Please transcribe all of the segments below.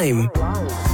Sublime.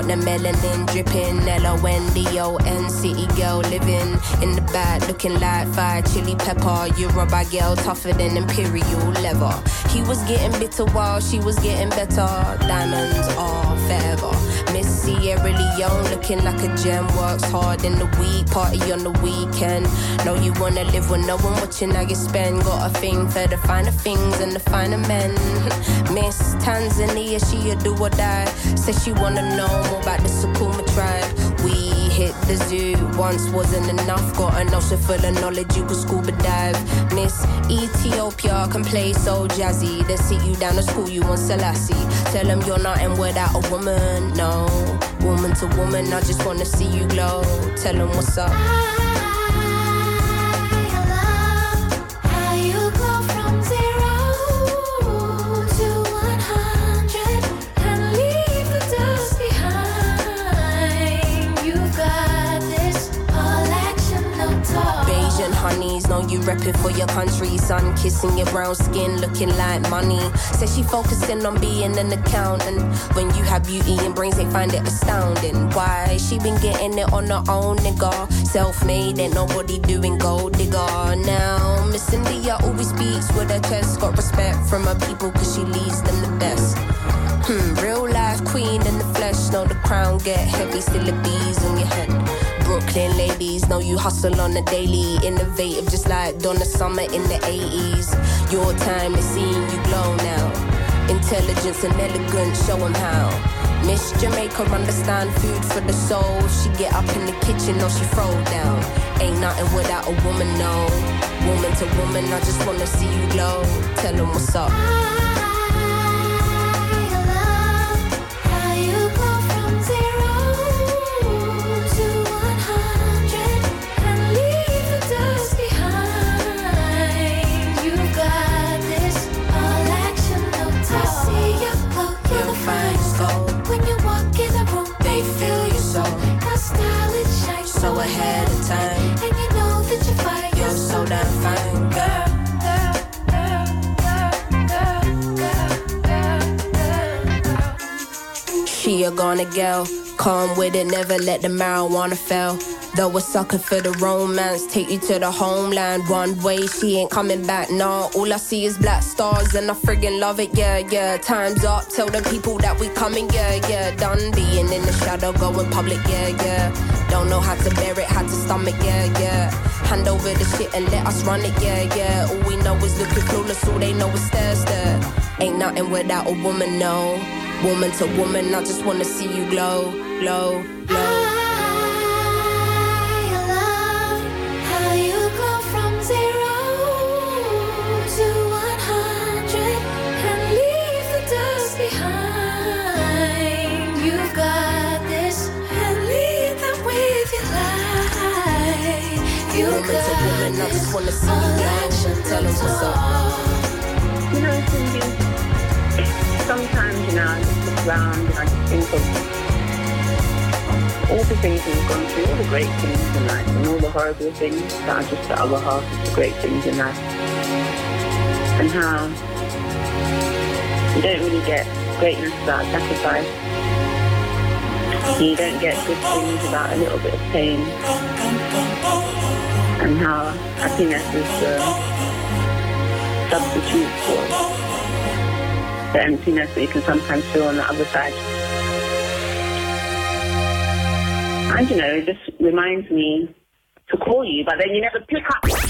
Got the melanin dripping. L-O-N-D-O-N city girl living in the back looking like fire chili pepper. You're girl tougher than imperial leather. He was getting bitter while she was getting better. Diamonds are forever. Miss Sierra Leone looking like a gem. Works hard in the week, party on the weekend. Know you wanna live with no one watching how you spend. Got a thing for the finer things and the finer men. Miss Tanzania, she a do or die. Says she wanna know more about the Sukuma tribe. Hit the zoo once wasn't enough. Got an ocean full of knowledge, you could scuba dive. Miss Ethiopia can play so jazzy. They sit you down to school, you want Selassie. Tell them you're nothing without a woman, no. Woman to woman, I just wanna see you glow. Tell them what's up. You repping for your country. son. kissing your brown skin, looking like money. Says she focusing on being an accountant. When you have beauty and brains, they find it astounding. Why? She been getting it on her own, nigga. Self made, ain't nobody doing gold digger. Now, Miss India always speaks with her chest. Got respect from her people, cause she leads them the best. Hmm, real life queen in the flesh. Know the crown get heavy, still the bees on your head. Brooklyn ladies know you hustle on the daily. Innovative, just like Donna Summer in the 80s. Your time is seeing you glow now. Intelligence and elegance, show 'em how. Miss Jamaica understand food for the soul. She get up in the kitchen or she throw down. Ain't nothing without a woman, no. Woman to woman, I just wanna see you glow. Tell 'em what's up. ahead of time. And you know that you're fine. You're so damn fine, She a gonna go calm with it, never let the marijuana fail. Though a sucker for the romance, take you to the homeland. One way, she ain't coming back, nah. All I see is black stars, and I friggin' love it, yeah, yeah. Time's up, tell the people that we coming, yeah, yeah. Done being in the shadow, going public, yeah, yeah. Don't know how to bear it, how to stomach, yeah, yeah. Hand over the shit and let us run it, yeah, yeah. All we know is looking clueless, all they know is stare, stare. Ain't nothing without a woman, no. Woman to woman, I just wanna see you glow, low, low. I love how you go from zero to 100 and leave the dust behind. You've got this and lead them with your light. You got this. Wanna see Tell us what's up. You know, sometimes, you know, I just look around and I just think of all the things we've gone through, all the great things in life, and all the horrible things that are just the other half of the great things in life. And how you don't really get greatness without sacrifice. You don't get good things without a little bit of pain. And how happiness is the substitute for the emptiness that you can sometimes feel on the other side. And you know, it just reminds me to call you, but then you never pick up.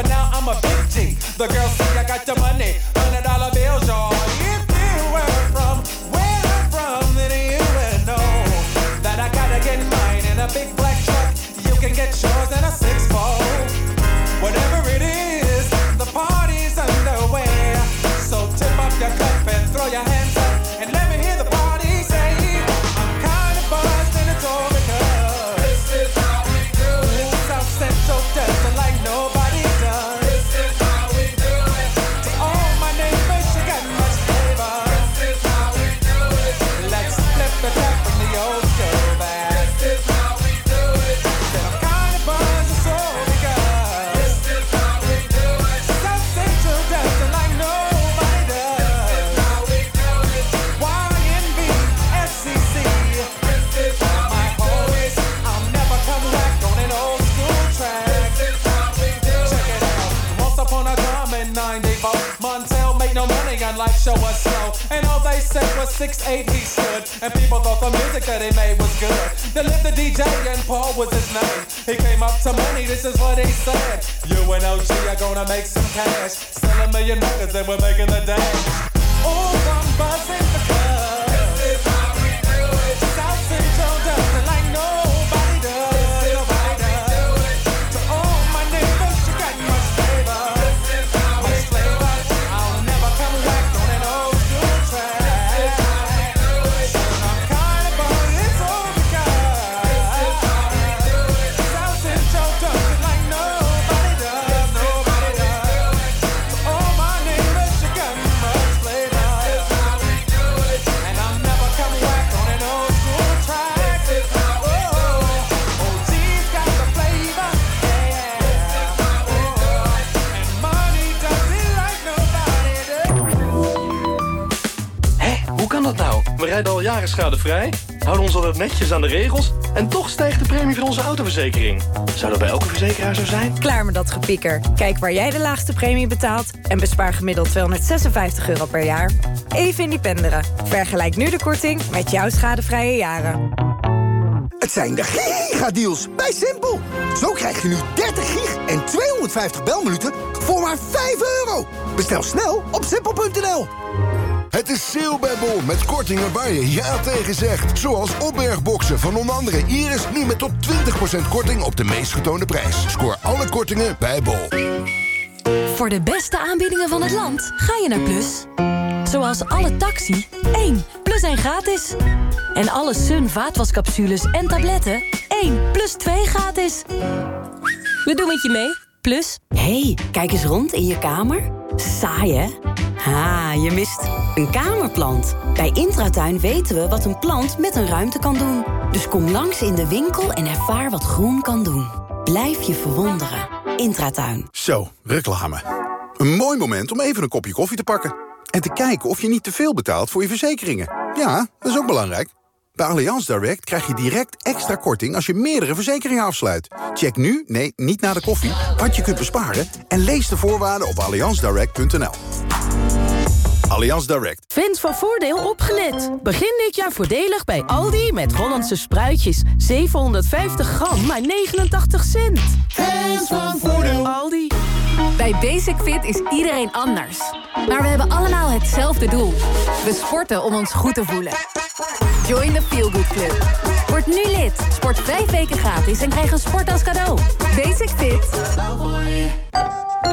But now I'm a big G. The girls was 6'8 he stood. And people thought the music that he made was good. They lived the DJ and Paul was his name. He came up to money, this is what he said. You and OG are gonna make some cash. Sell a million records and we're making the dash. Schadevrij, houden ons altijd netjes aan de regels... en toch stijgt de premie van onze autoverzekering. Zou dat bij elke verzekeraar zo zijn? Klaar met dat gepieker. Kijk waar jij de laagste premie betaalt... en bespaar gemiddeld 256 euro per jaar. Even independeren. Vergelijk nu de korting met jouw schadevrije jaren. Het zijn de gigadeals bij Simpel. Zo krijg je nu 30 gig en 250 belminuten voor maar 5 euro. Bestel snel op simpel.nl. Het is sale bij Bol met kortingen waar je ja tegen zegt. Zoals opbergboxen van onder andere Iris nu met tot 20% korting op de meest getoonde prijs. Scoor alle kortingen bij Bol. Voor de beste aanbiedingen van het land ga je naar Plus. Zoals alle taxi, 1 plus 1 gratis. En alle Sun vaatwascapsules en tabletten, 1 plus 2 gratis. We doen het je mee, Plus. hey, kijk eens rond in je kamer. Saai, hè? Ha, je mist een kamerplant. Bij Intratuin weten we wat een plant met een ruimte kan doen. Dus kom langs in de winkel en ervaar wat groen kan doen. Blijf je verwonderen. Intratuin. Zo, reclame. Een mooi moment om even een kopje koffie te pakken. En te kijken of je niet te veel betaalt voor je verzekeringen. Ja, dat is ook belangrijk. Bij Allianz Direct krijg je direct extra korting als je meerdere verzekeringen afsluit. Check nu, nee, niet na de koffie, wat je kunt besparen... en lees de voorwaarden op allianzdirect.nl. Allianz Direct. Fans van Voordeel opgelet. Begin dit jaar voordelig bij Aldi met Hollandse spruitjes. 750 gram, maar 89 cent. Fans van Voordeel. Aldi. Bij Basic Fit is iedereen anders. Maar we hebben allemaal hetzelfde doel. We sporten om ons goed te voelen. Join the Feel Good Club. Word nu lid. Sport vijf weken gratis en krijg een sport als cadeau. Basic Fit.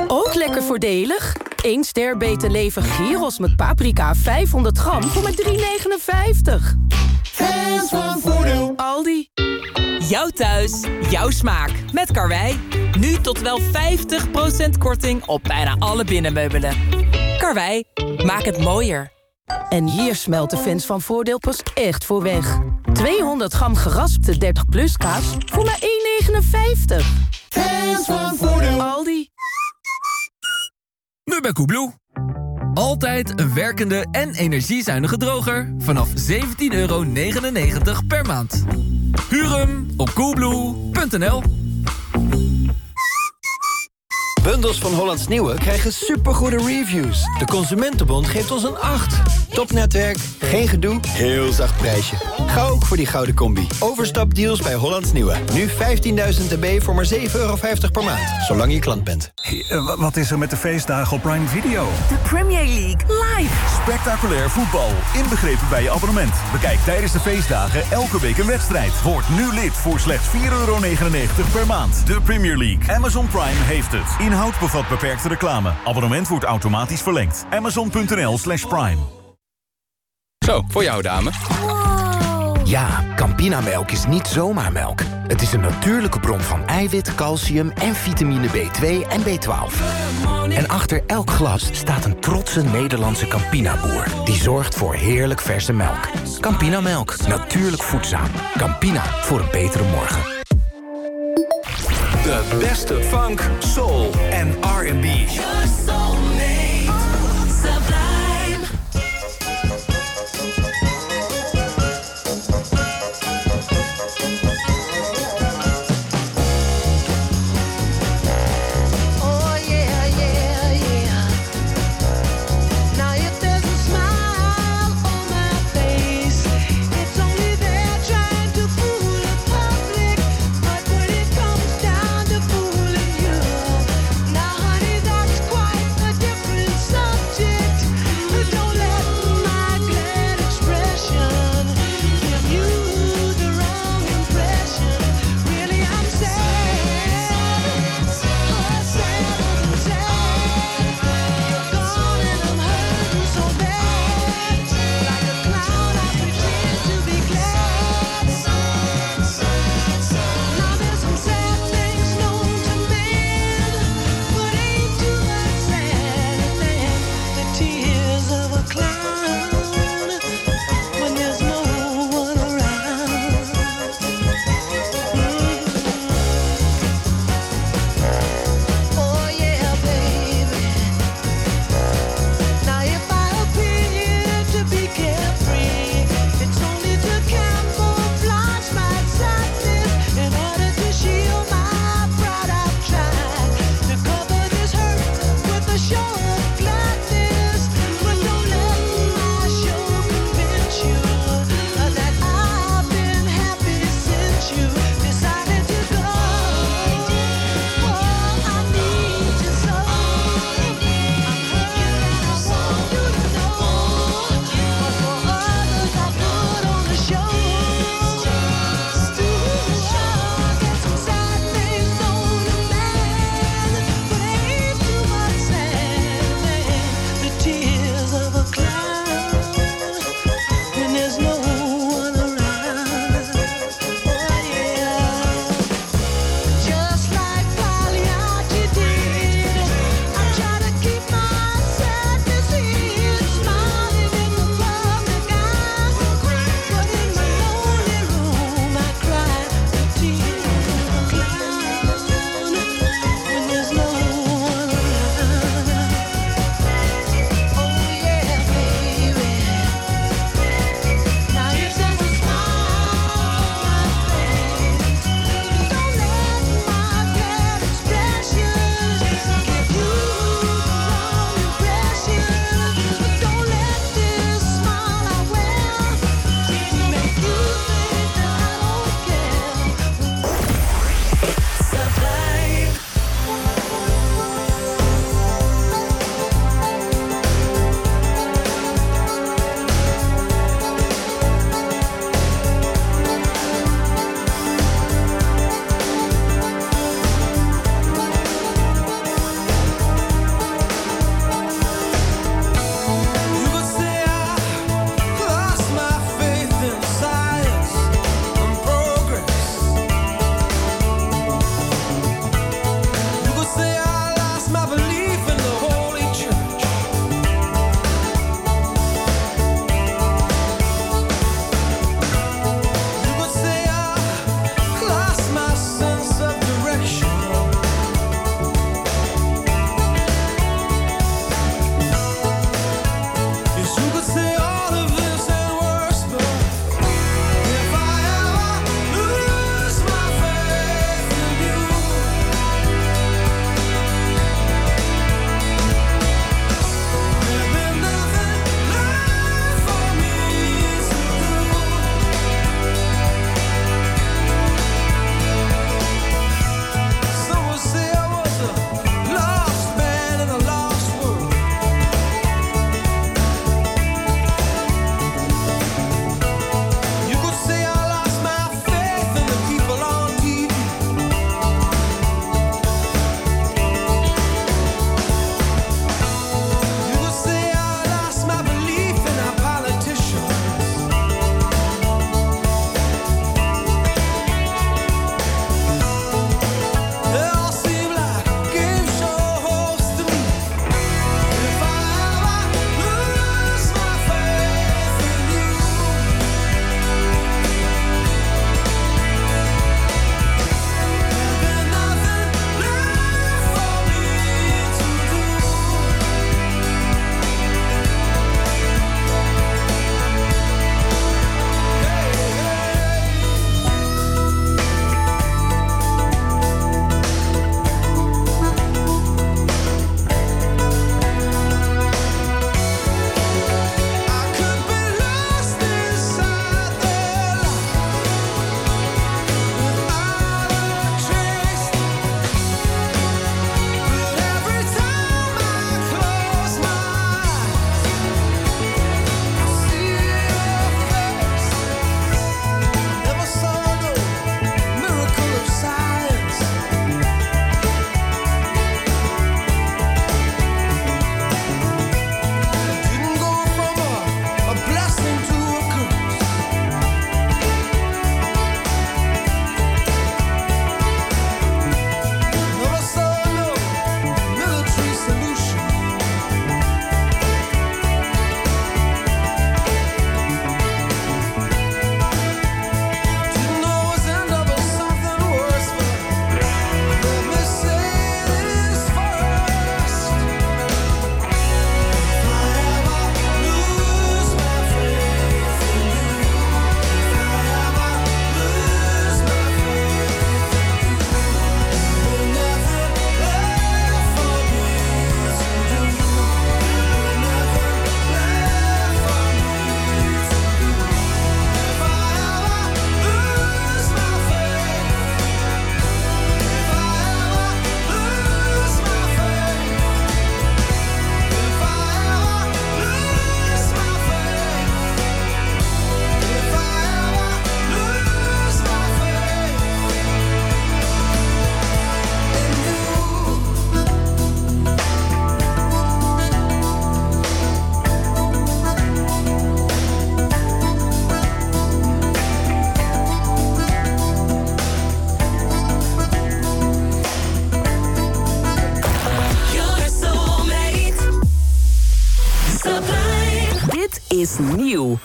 Ook lekker voordelig. 1 ster beter leven gyros met paprika 500 gram voor maar 3,59. Fans van Voordeel. Aldi. Jouw thuis, jouw smaak. Met Karwei. Nu tot wel 50% korting op bijna alle binnenmeubelen. Karwei, maak het mooier. En hier smelt de fans van Voordeel pas echt voor weg. 200 gram geraspte 30 plus kaas voor maar 1,59. Fans van Voordeel. Aldi. Nu bij Koebloe. Altijd een werkende en energiezuinige droger vanaf 17,99 euro per maand. Huur hem op coolblue.nl. Bundels van Hollands Nieuwe krijgen supergoede reviews. De Consumentenbond geeft ons een 8. Topnetwerk, geen gedoe, heel zacht prijsje. Ga ook voor die gouden combi. Overstapdeals bij Hollands Nieuwe. Nu 15.000 dB voor maar 7,50 euro per maand. Zolang je klant bent. wat is er met de feestdagen op Prime Video? De Premier League live. Spectaculair voetbal. Inbegrepen bij je abonnement. Bekijk tijdens de feestdagen elke week een wedstrijd. Word nu lid voor slechts 4,99 euro per maand. De Premier League. Amazon Prime heeft het. Inhoud bevat beperkte reclame. Abonnement wordt automatisch verlengd. Amazon.nl slash prime. Zo, voor jou dame. Ja, Campinamelk is niet zomaar melk. Het is een natuurlijke bron van eiwit, calcium en vitamine B2 en B12. En achter elk glas staat een trotse Nederlandse Campina-boer... die zorgt voor heerlijk verse melk. Campinamelk, natuurlijk voedzaam. Campina, voor een betere morgen. De beste funk, soul en R&B.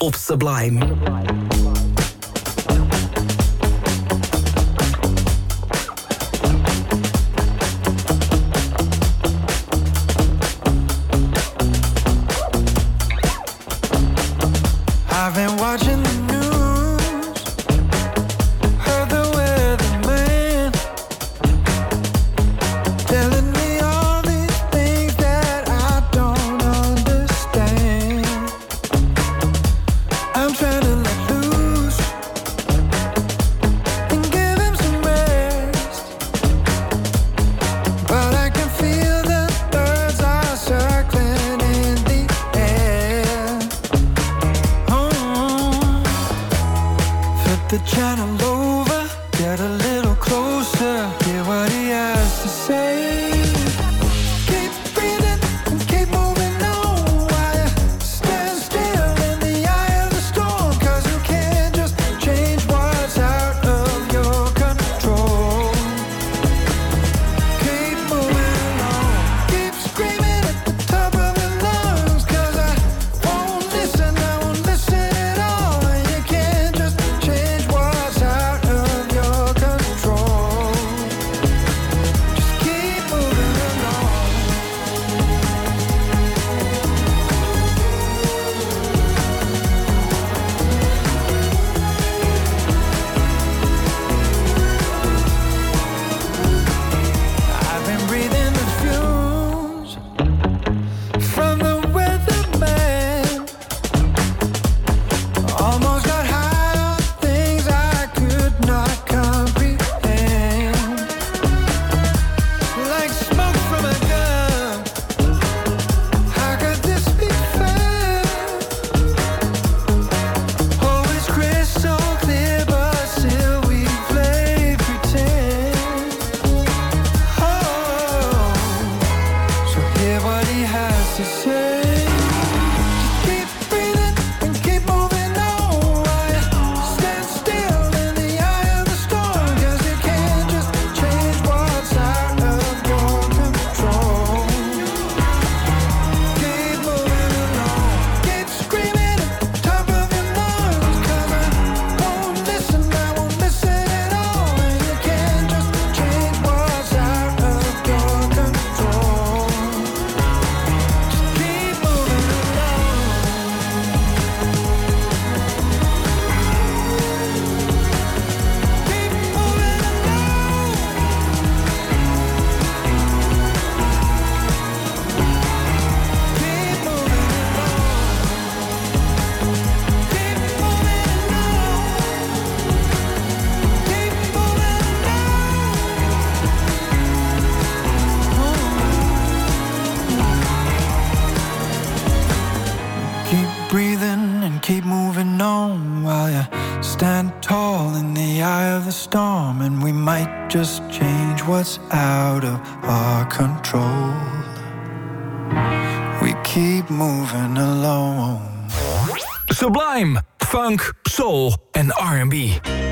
op Sublime. keep moving on while you stand tall in the eye of the storm. And we might just change what's out of our control. We keep moving along. Sublime, funk, soul and R&B.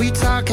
We talk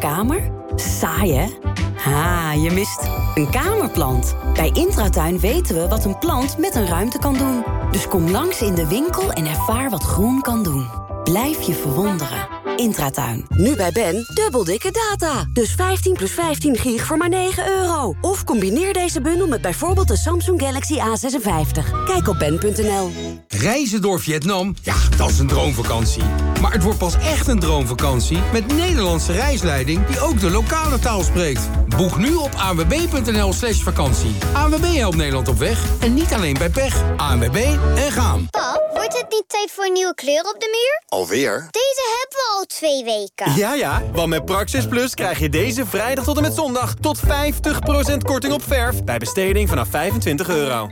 kamer. Saai, hè? Ha, je mist een kamerplant. Bij Intratuin weten we wat een plant met een ruimte kan doen. Dus kom langs in de winkel en ervaar wat groen kan doen. Blijf je verwonderen. Intratuin. Nu bij Ben, dubbel dikke data. Dus 15 plus 15 gig voor maar 9 euro. Of combineer deze bundel met bijvoorbeeld de Samsung Galaxy A56. Kijk op ben.nl. Reizen door Vietnam, ja, dat is een droomvakantie. Maar het wordt pas echt een droomvakantie met Nederlandse reisleiding die ook de lokale taal spreekt. Boek nu op anwb.nl slash vakantie. ANWB helpt Nederland op weg en niet alleen bij pech. ANWB en gaan. Pap, wordt het niet tijd voor een nieuwe kleur op de muur? Alweer? Deze hebben we al twee weken. Ja, ja, want met Praxis Plus krijg je deze vrijdag tot en met zondag... tot 50% korting op verf bij besteding vanaf 25 euro.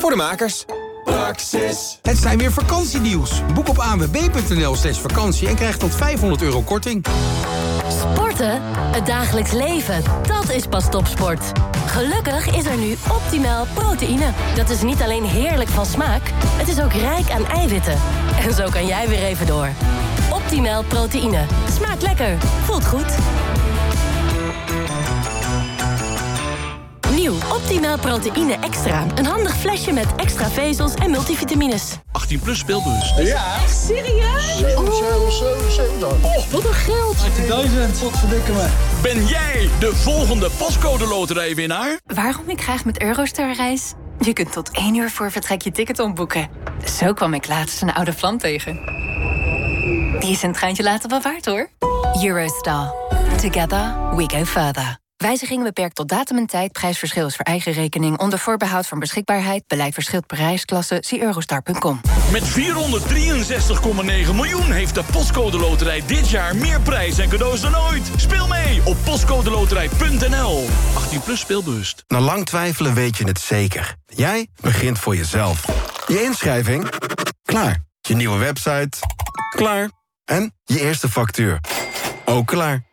Voor de makers. Praxis. Het zijn weer vakantienieuws. Boek op anwb.nl slash vakantie en krijg tot 500 euro korting. Sporten? Het dagelijks leven, dat is pas topsport. Gelukkig is er nu optimaal proteïne. Dat is niet alleen heerlijk van smaak, het is ook rijk aan eiwitten. En zo kan jij weer even door. Optimaal proteïne. Smaakt lekker. Voelt goed. Nieuw Optimaal Proteïne Extra. Een handig flesje met extra vezels en multivitamines. 18 plus speelbus. Ja. Echt serieus? 7, 7, 7, 7. Oh, wat een geld. 18.000. Wat verdikken me. Ben jij de volgende pascode loterijwinnaar? Waarom ik graag met Eurostar reis? Je kunt tot één uur voor vertrek je ticket omboeken. Zo kwam ik laatst een oude vlam tegen. Die is een treintje later wel waard, hoor. Eurostar. Together we go further. Wijzigingen beperkt tot datum en tijd. Prijsverschil is voor eigen rekening. Onder voorbehoud van beschikbaarheid. Beleid verschilt per reisklasse. Zie eurostar.com. Met 463,9 miljoen heeft de Postcode Loterij dit jaar meer prijs en cadeaus dan ooit. Speel mee op postcodeloterij.nl. 18 plus speelbewust. Na lang twijfelen weet je het zeker. Jij begint voor jezelf. Je inschrijving? Klaar. Je nieuwe website? Klaar. En je eerste factuur? Ook klaar.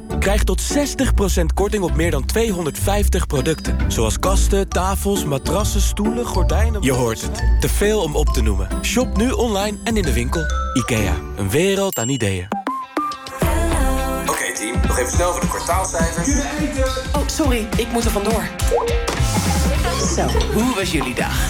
Krijg tot 60% korting op meer dan 250 producten. Zoals kasten, tafels, matrassen, stoelen, gordijnen... Je hoort het. Te veel om op te noemen. Shop nu online en in de winkel. IKEA. Een wereld aan ideeën. Oké team, nog even snel voor de kwartaalcijfers. Oh, sorry, ik moet er vandoor. Zo, hoe was jullie dag?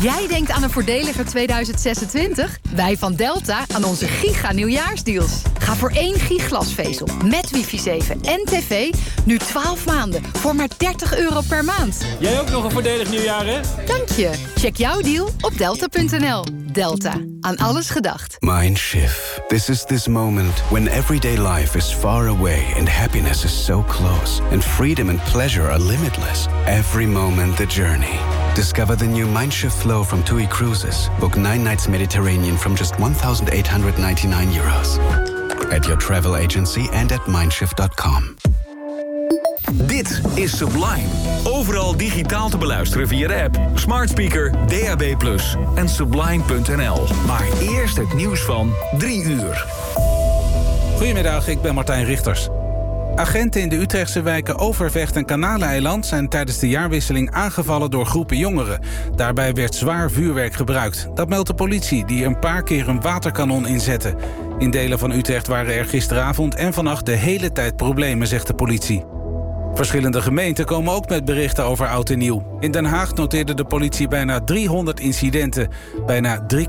Jij denkt aan een voordeliger 2026? Wij van Delta aan onze giga nieuwjaarsdeals. Ga voor één giglasvezel met wifi 7 en tv nu 12 maanden voor maar 30 euro per maand. Jij ook nog een voordelig nieuwjaar, hè? Dank je. Check jouw deal op delta.nl. Delta. Aan alles gedacht. Mindshift. This is this moment when everyday life is far away and happiness is so close, and freedom and pleasure are limitless. Every moment the journey. Discover the new Mindshift flow from TUI Cruises. Book nine nights Mediterranean from just 1,899 euros. At your travel agency and at mindshift.com. Dit is Sublime. Overal digitaal te beluisteren via de app, smart speaker, DAB+, en sublime.nl. Maar eerst het nieuws van 3 uur. Goedemiddag, ik ben Martijn Richters. Agenten in de Utrechtse wijken Overvecht en Kanaleiland zijn tijdens de jaarwisseling aangevallen door groepen jongeren. Daarbij werd zwaar vuurwerk gebruikt. Dat meldt de politie, die een paar keer een waterkanon inzette. In delen van Utrecht waren er gisteravond en vannacht de hele tijd problemen, zegt de politie. Verschillende gemeenten komen ook met berichten over oud en nieuw. In Den Haag noteerde de politie bijna 300 incidenten. Bijna